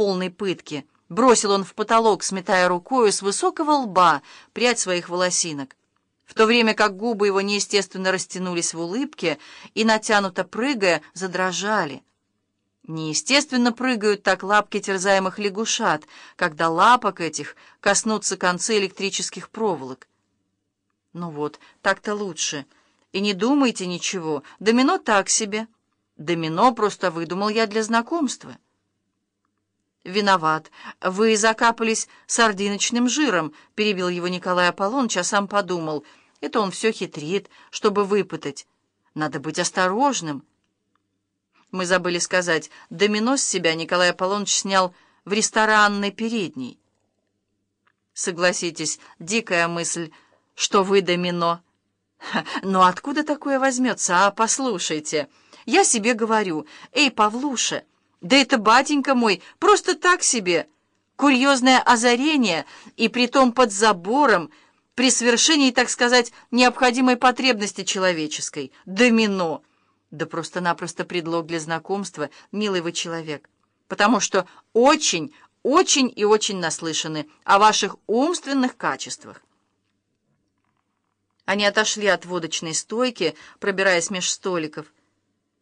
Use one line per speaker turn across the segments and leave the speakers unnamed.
полной пытки. Бросил он в потолок, сметая рукою с высокого лба прядь своих волосинок, в то время как губы его неестественно растянулись в улыбке и, натянуто прыгая, задрожали. Неестественно прыгают так лапки терзаемых лягушат, когда лапок этих коснутся концы электрических проволок. Ну вот, так-то лучше. И не думайте ничего, домино так себе. Домино просто выдумал я для знакомства. «Виноват. Вы закапались сардиночным жиром», — перебил его Николай Аполлоныч, а сам подумал. «Это он все хитрит, чтобы выпытать. Надо быть осторожным». Мы забыли сказать, домино с себя Николай Аполлоныч снял в ресторанной передней. Согласитесь, дикая мысль, что вы домино. Но откуда такое возьмется, а? Послушайте. Я себе говорю, эй, Павлуша, да это, батенька мой, просто так себе. Курьезное озарение, и притом под забором, при свершении, так сказать, необходимой потребности человеческой. Домино. Да просто-напросто предлог для знакомства, милый вы человек. Потому что очень, очень и очень наслышаны о ваших умственных качествах. Они отошли от водочной стойки, пробираясь меж столиков.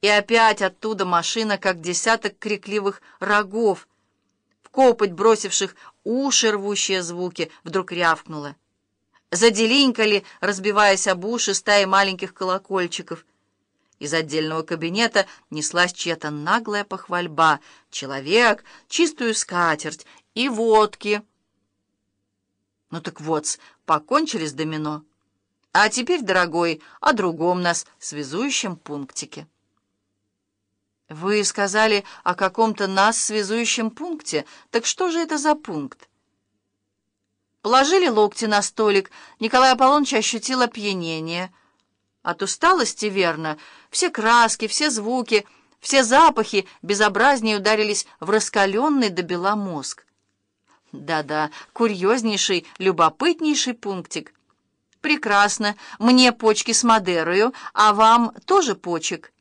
И опять оттуда машина, как десяток крикливых рогов, в копоть бросивших уши рвущие звуки, вдруг рявкнула. Заделинкали, разбиваясь об уши стаи маленьких колокольчиков — из отдельного кабинета неслась чья-то наглая похвальба. «Человек, чистую скатерть и водки». «Ну так вот, покончили с домино. А теперь, дорогой, о другом нас связующем пунктике». «Вы сказали о каком-то нас связующем пункте. Так что же это за пункт?» Положили локти на столик. Николай Аполлоныч ощутил опьянение — от усталости, верно. Все краски, все звуки, все запахи безобразнее ударились в раскаленный до бела мозг. Да-да, курьезнейший, любопытнейший пунктик. Прекрасно. Мне почки с Мадерою, а вам тоже почек.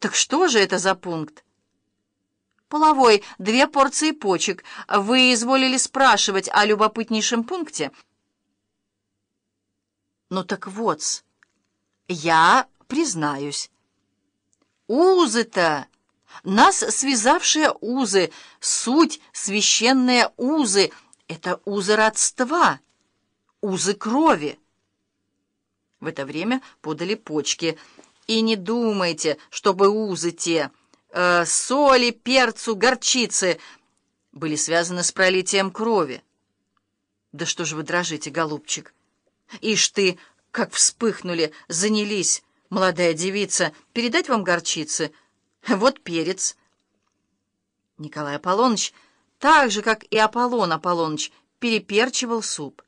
Так что же это за пункт? Половой, две порции почек. Вы изволили спрашивать о любопытнейшем пункте? Ну так вот я признаюсь. Узы-то, нас связавшие узы, суть священные узы, это узы родства, узы крови. В это время подали почки. И не думайте, чтобы узы те, э, соли, перцу, горчицы были связаны с пролитием крови. Да что же вы дрожите, голубчик? Ишь ты, как вспыхнули, занялись, молодая девица, передать вам горчицы? Вот перец. Николай Аполлоныч, так же, как и Аполлон Аполлоныч, переперчивал суп.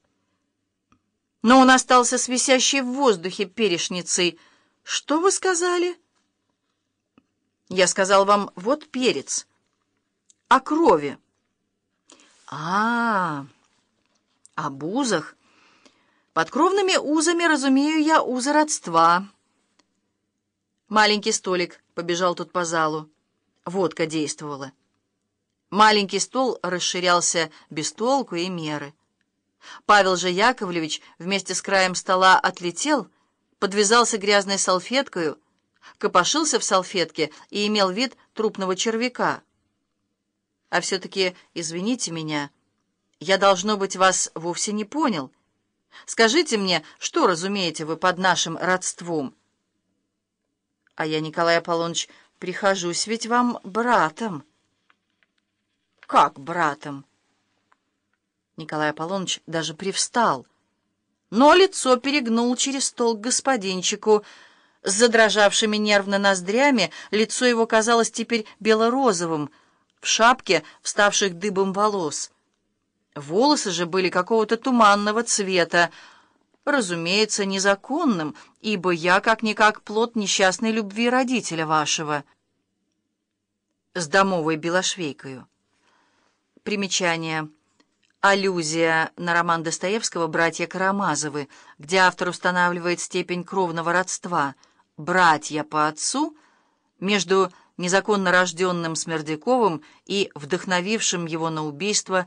Но он остался с висящей в воздухе перешницей. Что вы сказали? Я сказал вам, вот перец. О крови. А, -а, -а о бузах. Под кровными узами разумею я узы родства. Маленький столик побежал тут по залу. Водка действовала. Маленький стол расширялся без толку и меры. Павел же Яковлевич вместе с краем стола отлетел, подвязался грязной салфеткою, копошился в салфетке и имел вид трупного червяка. А все-таки, извините меня, я, должно быть, вас вовсе не понял — Скажите мне, что разумеете вы под нашим родством? А я, Николай Аполлоныч, прихожусь ведь вам братом. Как братом? Николай Аполлоныч даже привстал, но лицо перегнул через стол к господинчику. С задрожавшими нервно ноздрями лицо его казалось теперь бело-розовым, в шапке вставших дыбом волос. Волосы же были какого-то туманного цвета, разумеется, незаконным, ибо я как-никак плод несчастной любви родителя вашего. С домовой белошвейкою. Примечание. Аллюзия на роман Достоевского «Братья Карамазовы», где автор устанавливает степень кровного родства. «братья по отцу» между незаконно рожденным Смердяковым и вдохновившим его на убийство